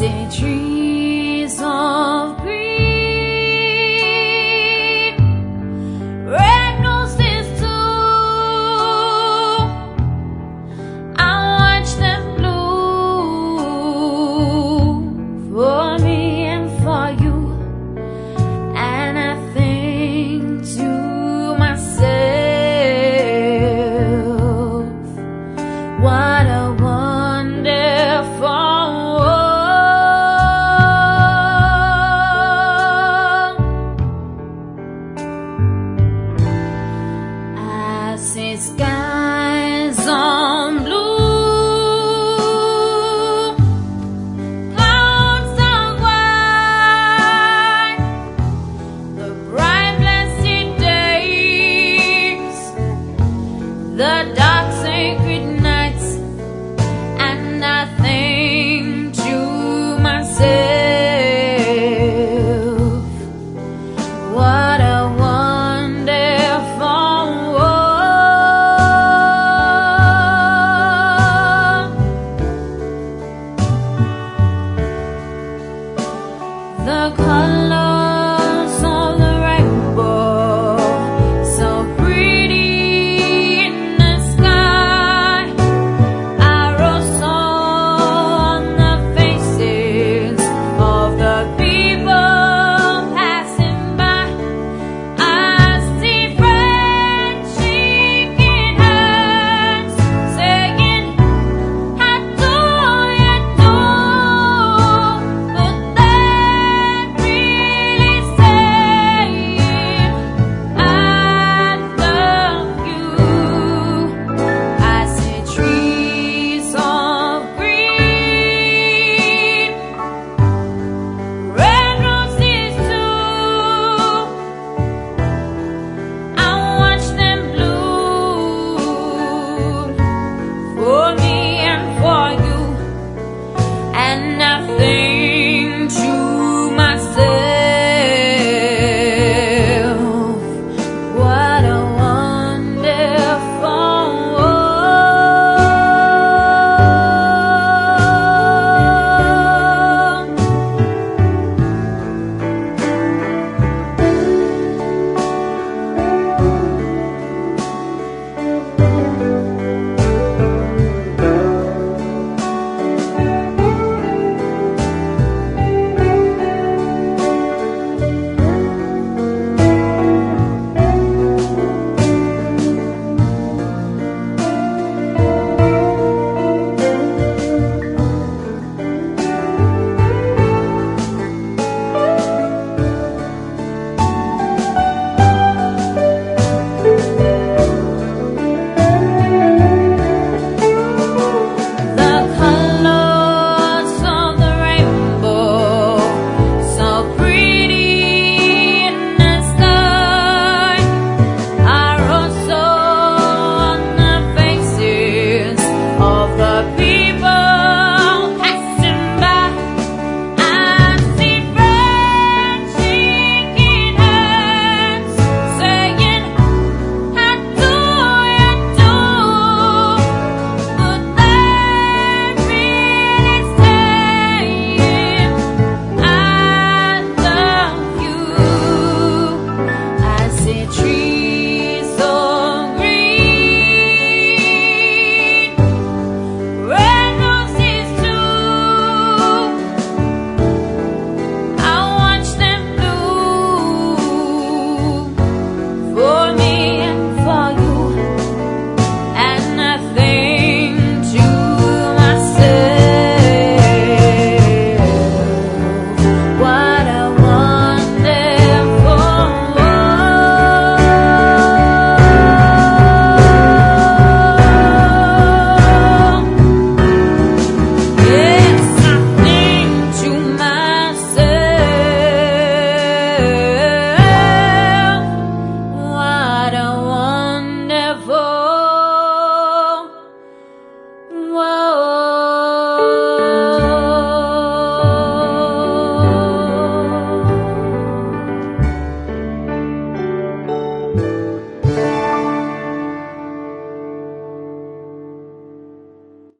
see trees of escalas. the color nothing.